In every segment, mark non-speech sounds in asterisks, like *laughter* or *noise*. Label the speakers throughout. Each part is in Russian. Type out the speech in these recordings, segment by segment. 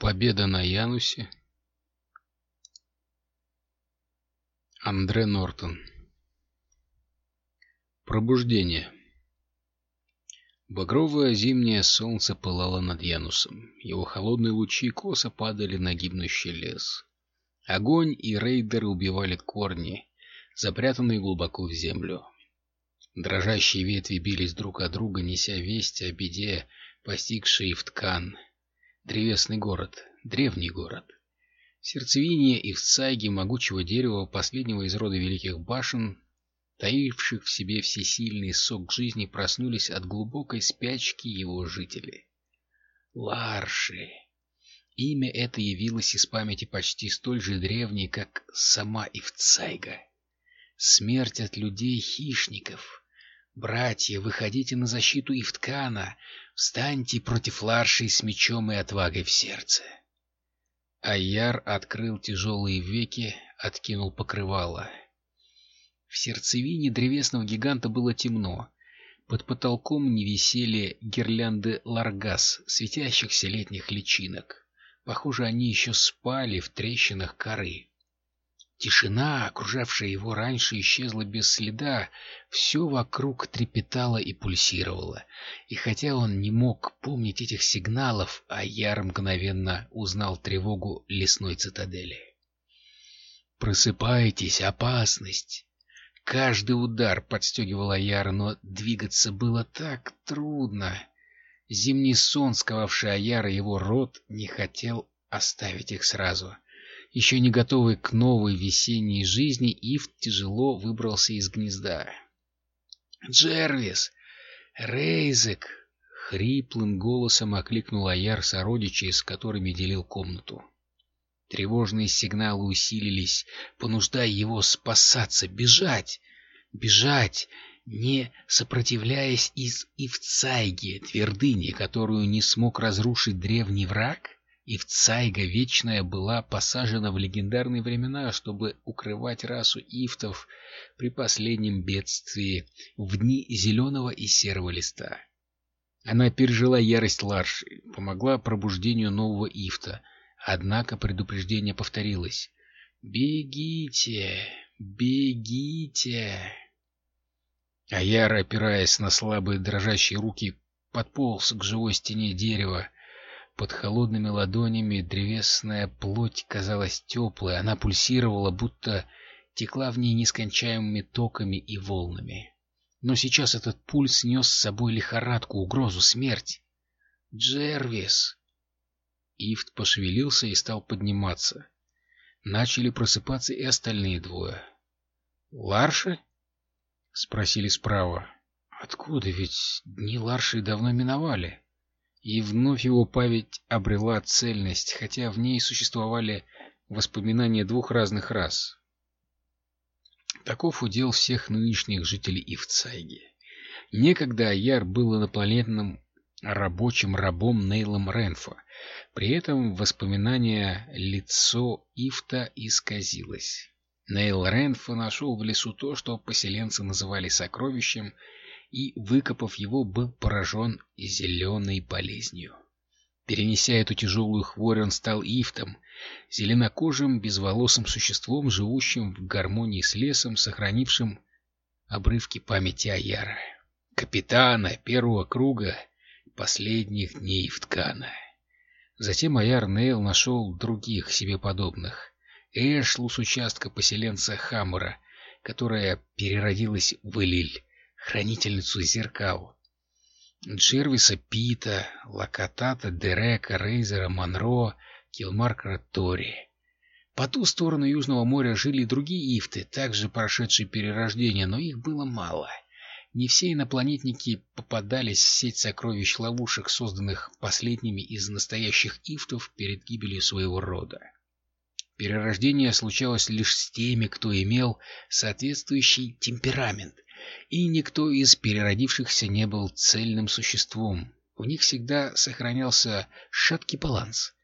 Speaker 1: Победа на Янусе. Андре Нортон. Пробуждение. Багровое зимнее солнце пылало над Янусом. Его холодные лучи косо падали на гибнущий лес. Огонь и рейдеры убивали корни, запрятанные глубоко в землю. Дрожащие ветви бились друг от друга, неся весть о беде, постигшей в ткан. Древесный город, древний город. В сердцевине и в цайге могучего дерева, последнего из рода великих башен, таивших в себе всесильный сок жизни, проснулись от глубокой спячки его жители. Ларши. Имя это явилось из памяти почти столь же древней, как сама Ивцайга. Смерть от людей-хищников. Братья, выходите на защиту Ивткана, встаньте против Ларши с мечом и отвагой в сердце. Аяр открыл тяжелые веки, откинул покрывало. В сердцевине древесного гиганта было темно. Под потолком не висели гирлянды ларгас, светящихся летних личинок. Похоже, они еще спали в трещинах коры. Тишина, окружавшая его раньше, исчезла без следа, все вокруг трепетало и пульсировало. И хотя он не мог помнить этих сигналов, Аяр мгновенно узнал тревогу лесной цитадели. «Просыпайтесь, опасность!» Каждый удар подстегивал Аяра, но двигаться было так трудно. Зимний сон, сковавший Аяра, его рот, не хотел оставить их сразу — еще не готовый к новой весенней жизни, Ив тяжело выбрался из гнезда. «Джервис! Рейзек!» — хриплым голосом окликнул Аяр сородичей, с которыми делил комнату. Тревожные сигналы усилились, понуждая его спасаться, бежать, бежать, не сопротивляясь из Ивцайги, твердыни, которую не смог разрушить древний враг? И в Цайга Вечная была посажена в легендарные времена, чтобы укрывать расу ифтов при последнем бедствии в дни зеленого и серого листа. Она пережила ярость Ларши, помогла пробуждению нового ифта, однако предупреждение повторилось. «Бегите! Бегите!» А Яр, опираясь на слабые дрожащие руки, подполз к живой стене дерева, под холодными ладонями древесная плоть казалась теплой, она пульсировала, будто текла в ней нескончаемыми токами и волнами. Но сейчас этот пульс нес с собой лихорадку, угрозу, смерть. «Джервис!» Ифт пошевелился и стал подниматься. Начали просыпаться и остальные двое. «Ларши?» — спросили справа. «Откуда? Ведь дни Ларши давно миновали». И вновь его память обрела цельность, хотя в ней существовали воспоминания двух разных рас. Таков удел всех нынешних жителей Ивцайги. Некогда Аяр был инопланетным рабочим рабом Нейлом Ренфа. При этом воспоминание лицо Ифта исказилось. Нейл Ренфа нашел в лесу то, что поселенцы называли сокровищем, и, выкопав его, был поражен зеленой болезнью. Перенеся эту тяжелую хворь, он стал ифтом, зеленокожим, безволосым существом, живущим в гармонии с лесом, сохранившим обрывки памяти Аяра, капитана первого круга последних дней Ифткана. Затем Аяр Нейл нашел других себе подобных. Эшлу с участка поселенца Хаммера, которая переродилась в Элиль, хранительницу зеркал. Джервиса Пита, Лакатата, Дерека, Рейзера, Монро, Килмаркера, Тори. По ту сторону Южного моря жили другие ифты, также прошедшие перерождение, но их было мало. Не все инопланетники попадались в сеть сокровищ-ловушек, созданных последними из настоящих ифтов перед гибелью своего рода. Перерождение случалось лишь с теми, кто имел соответствующий темперамент — и никто из переродившихся не был цельным существом. У них всегда сохранялся шаткий баланс.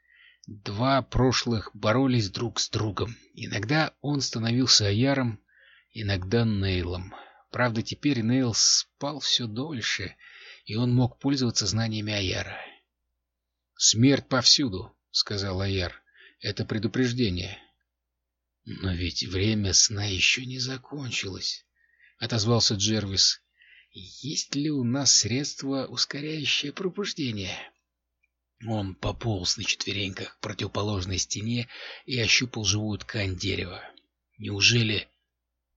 Speaker 1: Два прошлых боролись друг с другом. Иногда он становился Аяром, иногда Нейлом. Правда, теперь Нейл спал все дольше, и он мог пользоваться знаниями Аяра. «Смерть повсюду», — сказал Аяр. «Это предупреждение». «Но ведь время сна еще не закончилось», — отозвался Джервис. «Есть ли у нас средство, ускоряющее пробуждение?» Он пополз на четвереньках к противоположной стене и ощупал живую ткань дерева. «Неужели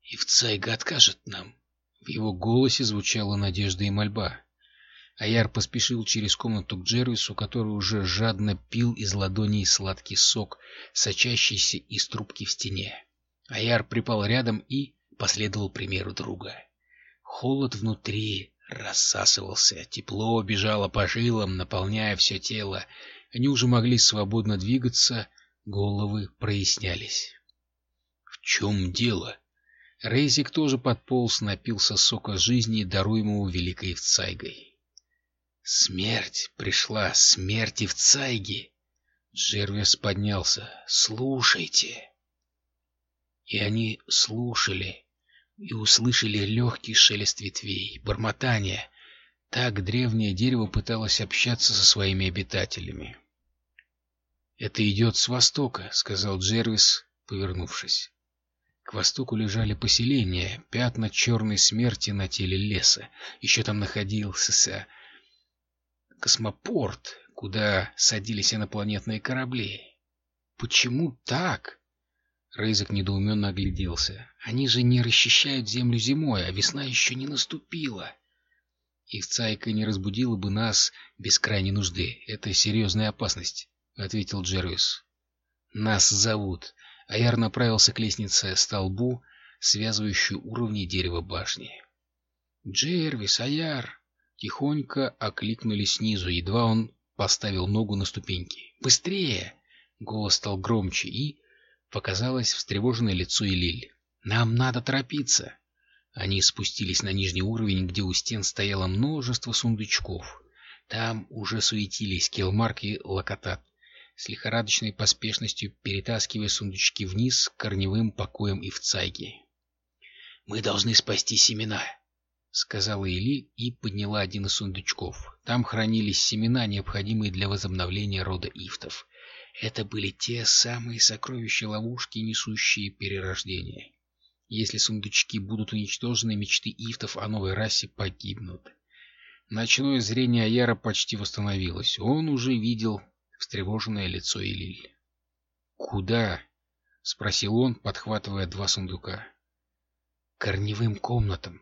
Speaker 1: Ивцайга откажет нам?» В его голосе звучала надежда и мольба. Аяр поспешил через комнату к Джервису, который уже жадно пил из ладоней сладкий сок, сочащийся из трубки в стене. Аяр припал рядом и последовал примеру друга. Холод внутри рассасывался, тепло бежало по жилам, наполняя все тело. Они уже могли свободно двигаться, головы прояснялись. — В чем дело? Рейзик тоже подполз, напился сока жизни, даруемого великой Евцайгой. Смерть пришла, смерти в Цайге. Джервис поднялся. «Слушайте!» И они слушали и услышали легкий шелест ветвей, бормотание. Так древнее дерево пыталось общаться со своими обитателями. «Это идет с востока», — сказал Джервис, повернувшись. К востоку лежали поселения, пятна черной смерти на теле леса. Еще там находился космопорт, куда садились инопланетные корабли. Почему так? Рейзек недоуменно огляделся. Они же не расчищают землю зимой, а весна еще не наступила. Их цайка не разбудила бы нас без крайней нужды. Это серьезная опасность, — ответил Джервис. Нас зовут. Аяр направился к лестнице столбу, связывающей уровни дерева башни. Джервис, Аяр! Тихонько окликнули снизу, едва он поставил ногу на ступеньки. «Быстрее!» Голос стал громче, и показалось встревоженное лицо Элиль. «Нам надо торопиться!» Они спустились на нижний уровень, где у стен стояло множество сундучков. Там уже суетились Келмарк и Локотат, с лихорадочной поспешностью перетаскивая сундучки вниз к корневым покоям и в цайге. «Мы должны спасти семена!» — сказала Эли и подняла один из сундучков. Там хранились семена, необходимые для возобновления рода ифтов. Это были те самые сокровища-ловушки, несущие перерождение. Если сундучки будут уничтожены, мечты ифтов о новой расе погибнут. Ночное зрение Аяра почти восстановилось. Он уже видел встревоженное лицо Элиль. «Куда?» — спросил он, подхватывая два сундука. «Корневым комнатам»,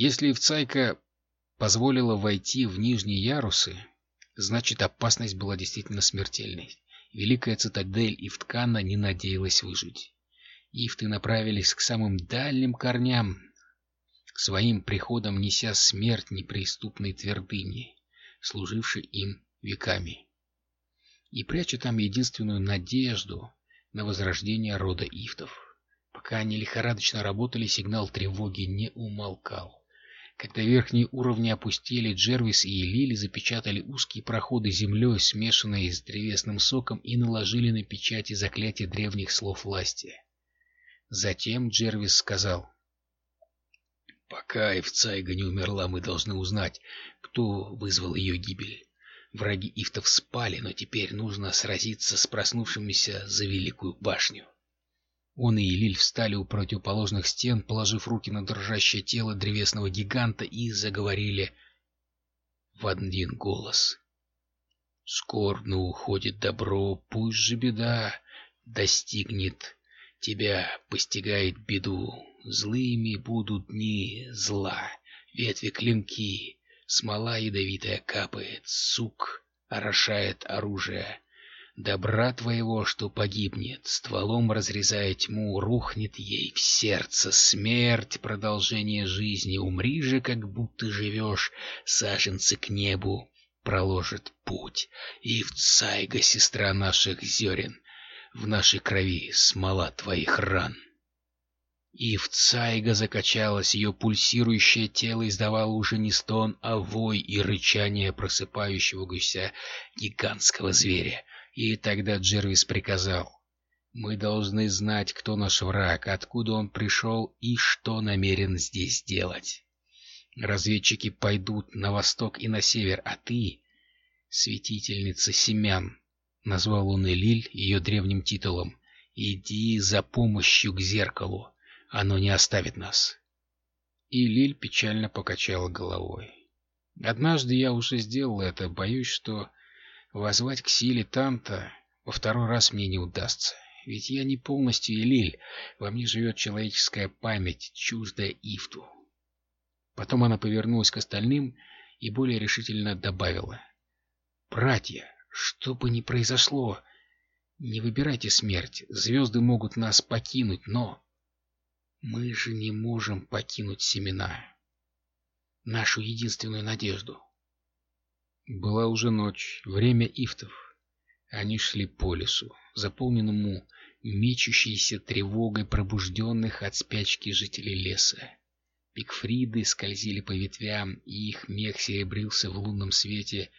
Speaker 1: если Евцайка позволила войти в нижние ярусы, значит опасность была действительно смертельной. Великая цитадель Ифткана не надеялась выжить. Ифты направились к самым дальним корням, своим приходам неся смерть неприступной твердыни, служившей им веками, и пряча там единственную надежду на возрождение рода Ифтов. Пока они лихорадочно работали, сигнал тревоги не умолкал. Когда верхние уровни опустили, Джервис и Лили запечатали узкие проходы землей, смешанные с древесным соком, и наложили на печати заклятие древних слов власти. Затем Джервис сказал, «Пока Эвцайга не умерла, мы должны узнать, кто вызвал ее гибель. Враги Ифтов спали, но теперь нужно сразиться с проснувшимися за Великую Башню». Он и Элиль встали у противоположных стен, положив руки на дрожащее тело древесного гиганта и заговорили в один голос. «Скорбно уходит добро, пусть же беда достигнет тебя, постигает беду. Злыми будут дни зла, ветви клинки, смола ядовитая капает, сук орошает оружие». Добра твоего, что погибнет, стволом разрезая тьму, рухнет ей в сердце смерть, продолжение жизни. Умри же, как будто живешь, саженцы к небу проложит путь. И в цайга, сестра наших зерен, в нашей крови смола твоих ран. И в цайга закачалась, ее пульсирующее тело издавало уже не стон, а вой и рычание просыпающего гуся гигантского зверя. И тогда Джервис приказал. «Мы должны знать, кто наш враг, откуда он пришел и что намерен здесь делать. Разведчики пойдут на восток и на север, а ты, святительница семян, назвал он Элиль ее древним титулом. «Иди за помощью к зеркалу, оно не оставит нас». И Лиль печально покачала головой. «Однажды я уже сделал это, боюсь, что возвать к силе Танта во второй раз мне не удастся. Ведь я не полностью Элиль, во мне живет человеческая память, чуждая Ифту». Потом она повернулась к остальным и более решительно добавила. «Братья, что бы ни произошло, не выбирайте смерть. Звезды могут нас покинуть, но... Мы же не можем покинуть семена. Нашу единственную надежду. Была уже ночь, время ифтов. Они шли по лесу, заполненному мечущейся тревогой пробужденных от спячки жителей леса. Пикфриды скользили по ветвям, и их мех серебрился в лунном свете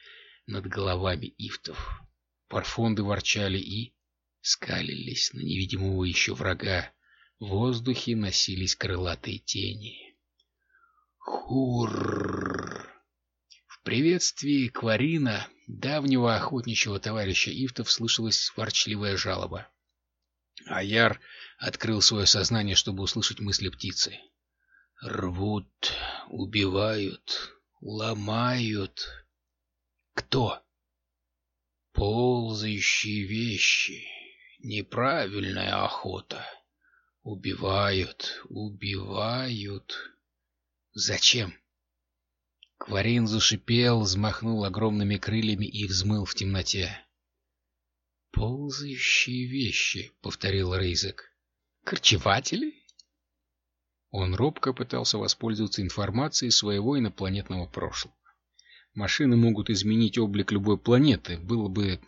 Speaker 1: над головами ифтов. Парфонды ворчали и скалились на невидимого еще врага. В воздухе носились крылатые тени. Хур! В приветствии Кварина, давнего охотничьего товарища Ифтов, слышалась ворчливая жалоба. Аяр открыл свое сознание, чтобы услышать мысли птицы. «Рвут, убивают, ломают, кто? Ползающие вещи. Неправильная охота. Убивают, убивают. Зачем? Кварин зашипел, взмахнул огромными крыльями и взмыл в темноте. «Ползающие вещи», — повторил Рейзек. «Корчеватели?» Он робко пытался воспользоваться информацией своего инопланетного прошлого. Машины могут изменить облик любой планеты, было бы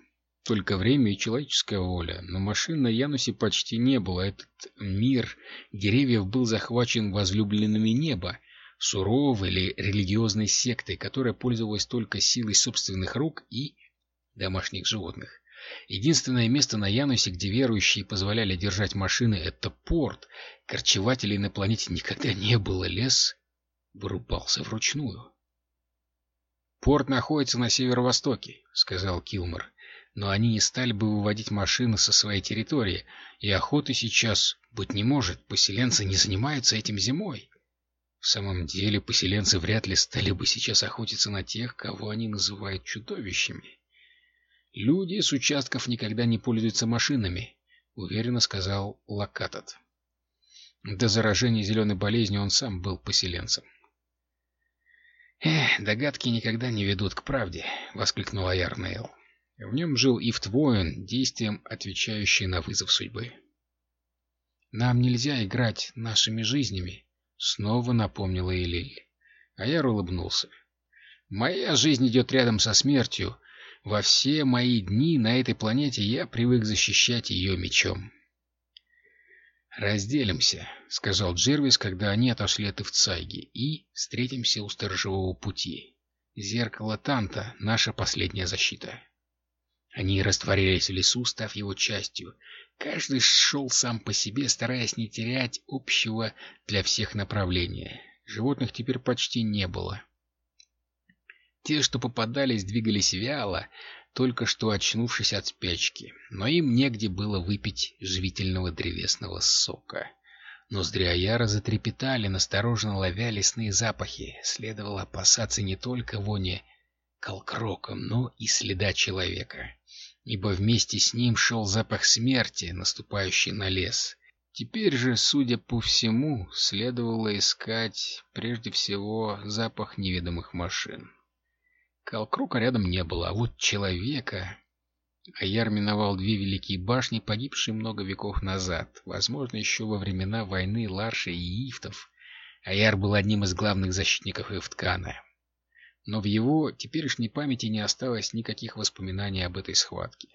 Speaker 1: только время и человеческая воля. Но машин на Янусе почти не было. Этот мир деревьев был захвачен возлюбленными неба, суровой или религиозной сектой, которая пользовалась только силой собственных рук и домашних животных. Единственное место на Янусе, где верующие позволяли держать машины, это порт. Корчевателей на планете никогда *laughs* не было, лес вырубался вручную. «Порт находится на северо-востоке», — сказал Килмор. «Но они не стали бы выводить машины со своей территории, и охоты сейчас быть не может, поселенцы не занимаются этим зимой». В самом деле, поселенцы вряд ли стали бы сейчас охотиться на тех, кого они называют чудовищами. «Люди с участков никогда не пользуются машинами», — уверенно сказал Лакатот. До заражения зеленой болезнью он сам был поселенцем. «Эх, догадки никогда не ведут к правде», — воскликнул Аярнейл. В нем жил Ифт Воин, действием отвечающий на вызов судьбы. «Нам нельзя играть нашими жизнями», — снова напомнила Элиль. Аяр улыбнулся. «Моя жизнь идет рядом со смертью. Во все мои дни на этой планете я привык защищать ее мечом». «Разделимся», — сказал Джервис, когда они отошли от Ивцайги, — «и встретимся у сторожевого пути. Зеркало Танта — наша последняя защита». Они растворились в лесу, став его частью. Каждый шел сам по себе, стараясь не терять общего для всех направления. Животных теперь почти не было. Те, что попадались, двигались вяло, только что очнувшись от спячки, но им негде было выпить живительного древесного сока. Ноздри Аяра затрепетали, настороженно ловя лесные запахи. Следовало опасаться не только вони колкроком, но и следа человека. Ибо вместе с ним шел запах смерти, наступающий на лес. Теперь же, судя по всему, следовало искать прежде всего запах неведомых машин. Калкрука рядом не было, а вот человека... Аяр миновал две великие башни, погибшие много веков назад, возможно, еще во времена войны Ларши и Ифтов. Аяр был одним из главных защитников Ифткана. Но в его теперешней памяти не осталось никаких воспоминаний об этой схватке.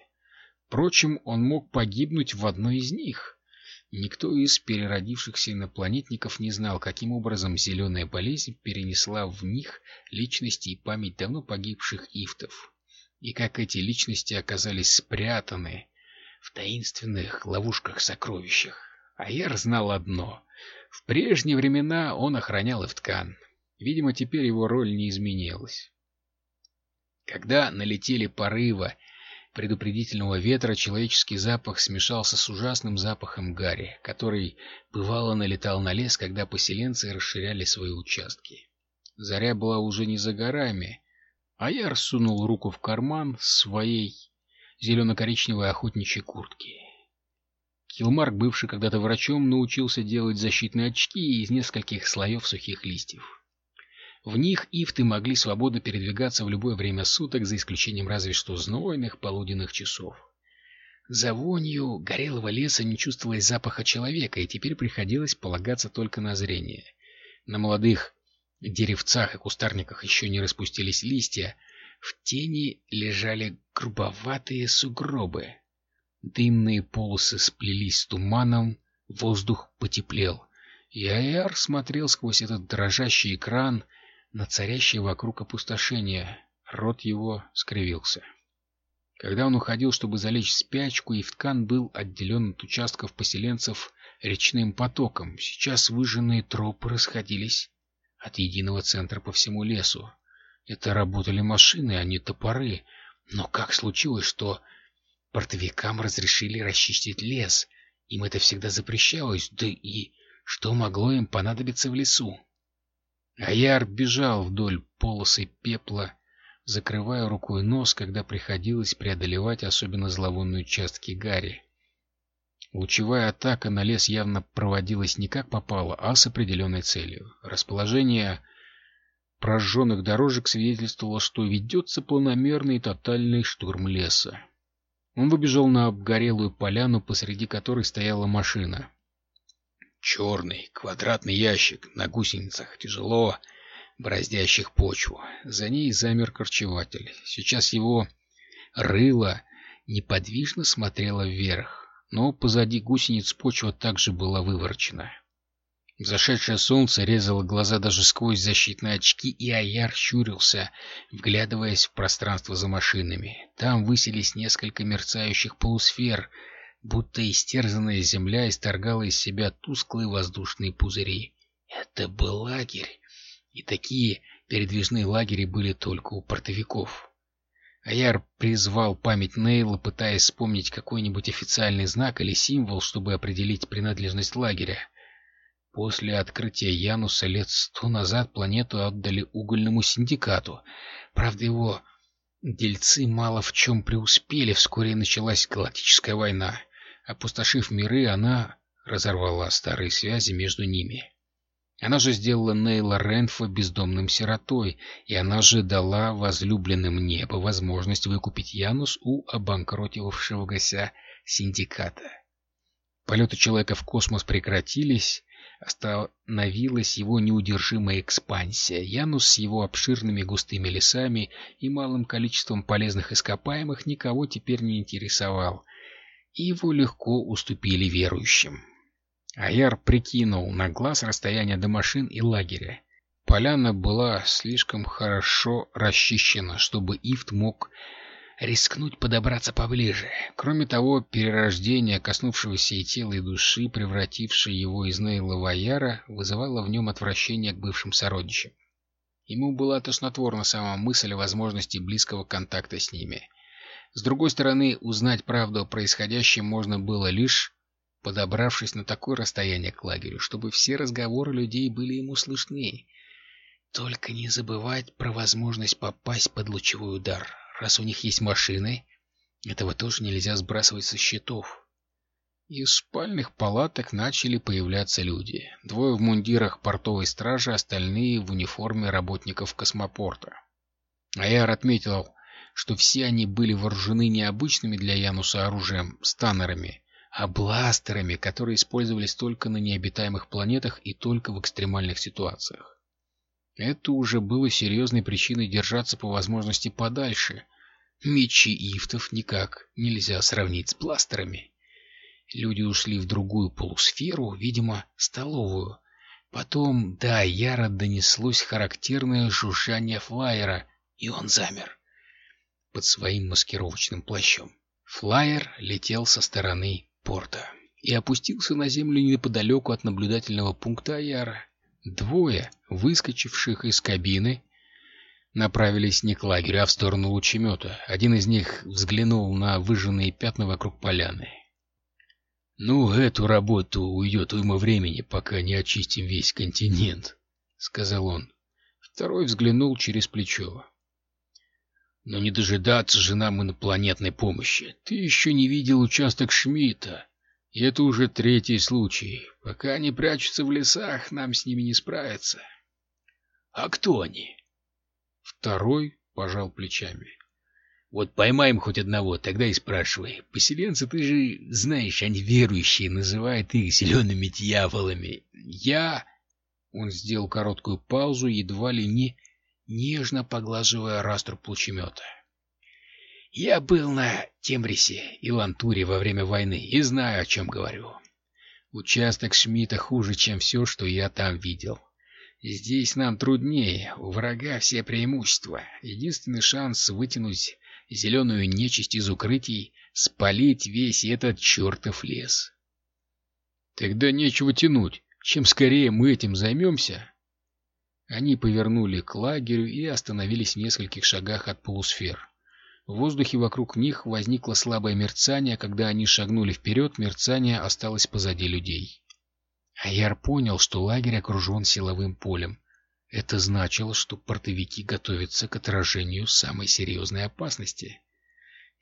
Speaker 1: Впрочем, он мог погибнуть в одной из них. Никто из переродившихся инопланетников не знал, каким образом зеленая болезнь перенесла в них личности и память давно погибших ифтов, и как эти личности оказались спрятаны в таинственных ловушках-сокровищах. Аяр знал одно — в прежние времена он охранял Ифткан. Видимо, теперь его роль не изменилась. Когда налетели порывы предупредительного ветра человеческий запах смешался с ужасным запахом гари, который бывало налетал на лес, когда поселенцы расширяли свои участки. Заря была уже не за горами, а я рассунул руку в карман своей зелено-коричневой охотничьей куртки. Килмарк, бывший когда-то врачом, научился делать защитные очки из нескольких слоев сухих листьев. В них ифты могли свободно передвигаться в любое время суток, за исключением разве что знойных полуденных часов. За вонью горелого леса не чувствовалось запаха человека, и теперь приходилось полагаться только на зрение. На молодых деревцах и кустарниках еще не распустились листья, в тени лежали грубоватые сугробы. Дымные полосы сплелись с туманом, воздух потеплел. И Айар смотрел сквозь этот дрожащий экран на царящее вокруг опустошение. Рот его скривился. Когда он уходил, чтобы залечь спячку, Ивткан был отделен от участков поселенцев речным потоком. Сейчас выжженные тропы расходились от единого центра по всему лесу. Это работали машины, а не топоры. Но как случилось, что портовикам разрешили расчистить лес? Им это всегда запрещалось, да и что могло им понадобиться в лесу? Аяр бежал вдоль полосы пепла, закрывая рукой нос, когда приходилось преодолевать особенно зловонные участки Гарри. Лучевая атака на лес явно проводилась не как попало, а с определенной целью. Расположение прожженных дорожек свидетельствовало, что ведется планомерный и тотальный штурм леса. Он выбежал на обгорелую поляну, посреди которой стояла машина. Черный квадратный ящик на гусеницах, тяжело бороздящих почву. За ней замер корчеватель. Сейчас его рыло неподвижно смотрело вверх, но позади гусениц почва также была выворчена. Зашедшее солнце резало глаза даже сквозь защитные очки, и Аяр щурился, вглядываясь в пространство за машинами. Там высились несколько мерцающих полусфер — будто истерзанная земля исторгала из себя тусклые воздушные пузыри. Это был лагерь, и такие передвижные лагеря были только у портовиков. Аяр призвал память Нейла, пытаясь вспомнить какой-нибудь официальный знак или символ, чтобы определить принадлежность лагеря. После открытия Януса лет сто назад планету отдали угольному синдикату. Правда, его дельцы мало в чем преуспели, вскоре началась Галактическая война. Опустошив миры, она разорвала старые связи между ними. Она же сделала Нейла Ренфа бездомным сиротой, и она же дала возлюбленным небо возможность выкупить Янус у обанкротившегося синдиката. Полеты человека в космос прекратились, остановилась его неудержимая экспансия. Янус с его обширными густыми лесами и малым количеством полезных ископаемых никого теперь не интересовал — и его легко уступили верующим. Аяр прикинул на глаз расстояние до машин и лагеря. Поляна была слишком хорошо расчищена, чтобы Ифт мог рискнуть подобраться поближе. Кроме того, перерождение, коснувшегося и тела, и души, превратившее его из Нейла в Аяра, вызывало в нем отвращение к бывшим сородичам. Ему была тошнотворна сама мысль о возможности близкого контакта с ними. С другой стороны, узнать правду о происходящем можно было лишь подобравшись на такое расстояние к лагерю, чтобы все разговоры людей были ему слышны. Только не забывать про возможность попасть под лучевой удар. Раз у них есть машины, этого тоже нельзя сбрасывать со счетов. Из спальных палаток начали появляться люди. Двое в мундирах портовой стражи, остальные в униформе работников космопорта. Аяр отметил что все они были вооружены необычными для Януса оружием станнерами, а бластерами, которые использовались только на необитаемых планетах и только в экстремальных ситуациях. Это уже было серьезной причиной держаться по возможности подальше. Мечи ифтов никак нельзя сравнить с бластерами. Люди ушли в другую полусферу, видимо, столовую. Потом до Яра донеслось характерное жужжание флайера, и он замер под своим маскировочным плащом. Флайер летел со стороны порта и опустился на землю неподалеку от наблюдательного пункта Аяра. Двое, выскочивших из кабины, направились не к лагерю, а в сторону лучемета. Один из них взглянул на выжженные пятна вокруг поляны. «Ну, эту работу уйдет уйма времени, пока не очистим весь континент», — сказал он. Второй взглянул через плечо. «Но не дожидаться же нам инопланетной помощи. Ты еще не видел участок Шмидта. И это уже третий случай. Пока они прячутся в лесах, нам с ними не справиться». «А кто они?» Второй пожал плечами. Вот поймаем хоть одного, тогда и спрашивай. Поселенцы, ты же знаешь, они верующие, называют их зелеными дьяволами. Я... Он сделал короткую паузу, едва ли не нежно поглаживая раструб лучемета. Я был на Темрисе и Лантуре во время войны и знаю, о чем говорю. Участок Шмидта хуже, чем все, что я там видел. Здесь нам труднее, у врага все преимущества. Единственный шанс вытянуть зеленую нечисть из укрытий, спалить весь этот чертов лес. Тогда нечего тянуть. Чем скорее мы этим займемся... Они повернули к лагерю и остановились в нескольких шагах от полусфер. В воздухе вокруг них возникло слабое мерцание, а когда они шагнули вперед, мерцание осталось позади людей. Аяр понял, что лагерь окружен силовым полем. Это значило, что портовики готовятся к отражению самой серьезной опасности.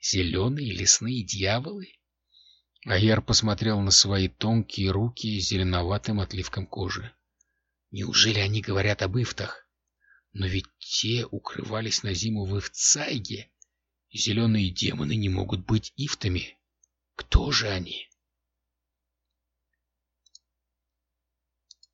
Speaker 1: Зеленые лесные дьяволы? Аяр посмотрел на свои тонкие руки с зеленоватым отливком кожи. Неужели они говорят об ифтах? Но ведь те укрывались на зиму в Ифцайге. Зеленые демоны не могут быть ифтами. Кто же они?